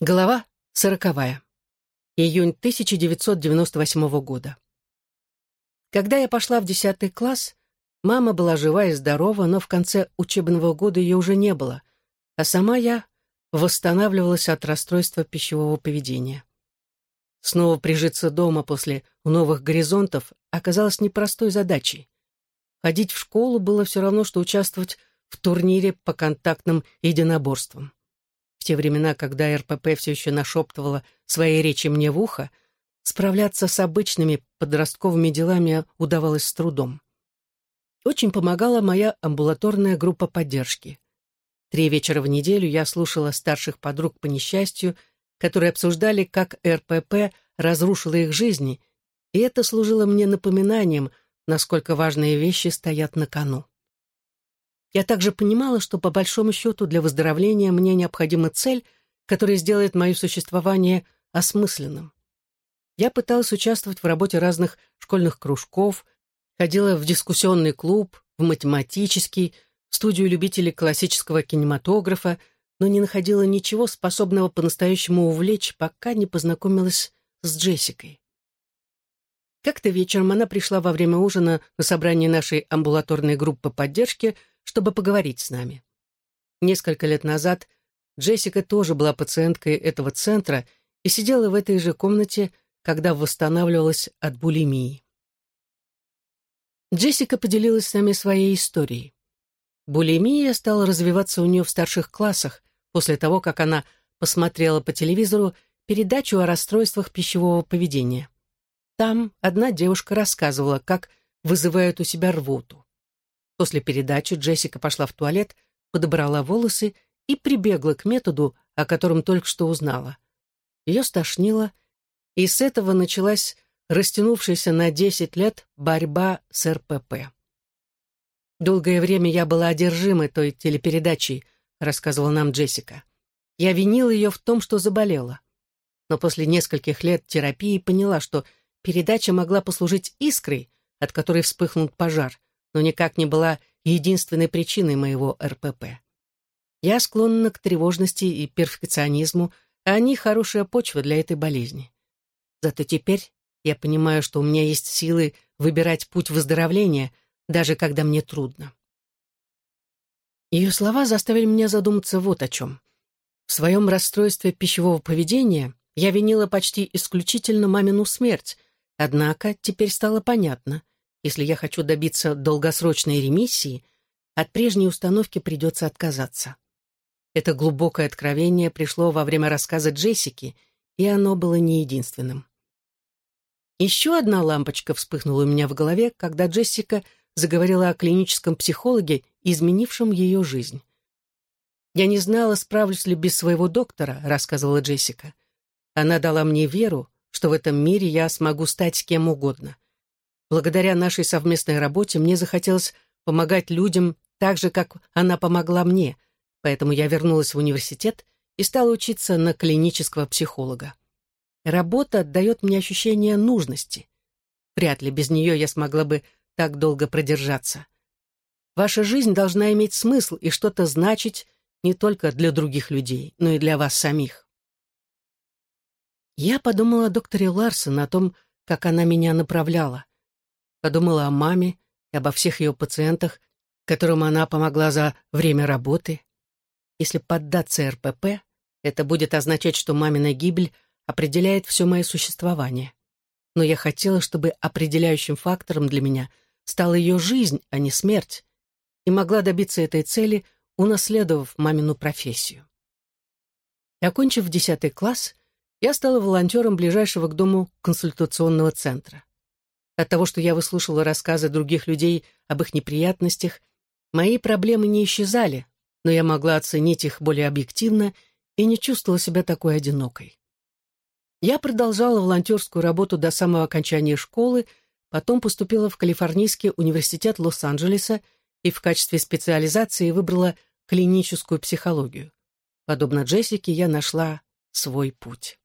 Глава сороковая. Июнь 1998 года. Когда я пошла в десятый класс, мама была жива и здорова, но в конце учебного года ее уже не было, а сама я восстанавливалась от расстройства пищевого поведения. Снова прижиться дома после новых горизонтов оказалось непростой задачей. Ходить в школу было все равно, что участвовать в турнире по контактным единоборствам. В те времена, когда РПП все еще нашептывала свои речи мне в ухо, справляться с обычными подростковыми делами удавалось с трудом. Очень помогала моя амбулаторная группа поддержки. Три вечера в неделю я слушала старших подруг по несчастью, которые обсуждали, как РПП разрушила их жизни, и это служило мне напоминанием, насколько важные вещи стоят на кону. Я также понимала, что по большому счету для выздоровления мне необходима цель, которая сделает мое существование осмысленным. Я пыталась участвовать в работе разных школьных кружков, ходила в дискуссионный клуб, в математический, в студию любителей классического кинематографа, но не находила ничего способного по-настоящему увлечь, пока не познакомилась с Джессикой. Как-то вечером она пришла во время ужина на собрание нашей амбулаторной группы поддержки — чтобы поговорить с нами. Несколько лет назад Джессика тоже была пациенткой этого центра и сидела в этой же комнате, когда восстанавливалась от булимии. Джессика поделилась с нами своей историей. Булимия стала развиваться у нее в старших классах после того, как она посмотрела по телевизору передачу о расстройствах пищевого поведения. Там одна девушка рассказывала, как вызывают у себя рвоту. После передачи Джессика пошла в туалет, подобрала волосы и прибегла к методу, о котором только что узнала. Ее стошнило, и с этого началась растянувшаяся на 10 лет борьба с РПП. «Долгое время я была одержима той телепередачей», — рассказывала нам Джессика. «Я винила ее в том, что заболела. Но после нескольких лет терапии поняла, что передача могла послужить искрой, от которой вспыхнул пожар, но никак не была единственной причиной моего РПП. Я склонна к тревожности и перфекционизму, а они хорошая почва для этой болезни. Зато теперь я понимаю, что у меня есть силы выбирать путь выздоровления, даже когда мне трудно. Ее слова заставили меня задуматься вот о чем. В своем расстройстве пищевого поведения я винила почти исключительно мамину смерть, однако теперь стало понятно — если я хочу добиться долгосрочной ремиссии, от прежней установки придется отказаться. Это глубокое откровение пришло во время рассказа Джессики, и оно было не единственным. Еще одна лампочка вспыхнула у меня в голове, когда Джессика заговорила о клиническом психологе, изменившем ее жизнь. «Я не знала, справлюсь ли без своего доктора», — рассказывала Джессика. «Она дала мне веру, что в этом мире я смогу стать кем угодно. Благодаря нашей совместной работе мне захотелось помогать людям так же, как она помогла мне, поэтому я вернулась в университет и стала учиться на клинического психолога. Работа дает мне ощущение нужности. Вряд ли без нее я смогла бы так долго продержаться. Ваша жизнь должна иметь смысл и что-то значить не только для других людей, но и для вас самих. Я подумала о докторе Ларсон, о том, как она меня направляла подумала о маме и обо всех ее пациентах, которым она помогла за время работы. Если поддаться РПП, это будет означать, что мамина гибель определяет все мое существование. Но я хотела, чтобы определяющим фактором для меня стала ее жизнь, а не смерть, и могла добиться этой цели, унаследовав мамину профессию. Окончив десятый класс, я стала волонтером ближайшего к дому консультационного центра. От того, что я выслушала рассказы других людей об их неприятностях, мои проблемы не исчезали, но я могла оценить их более объективно и не чувствовала себя такой одинокой. Я продолжала волонтерскую работу до самого окончания школы, потом поступила в Калифорнийский университет Лос-Анджелеса и в качестве специализации выбрала клиническую психологию. Подобно Джессике, я нашла свой путь.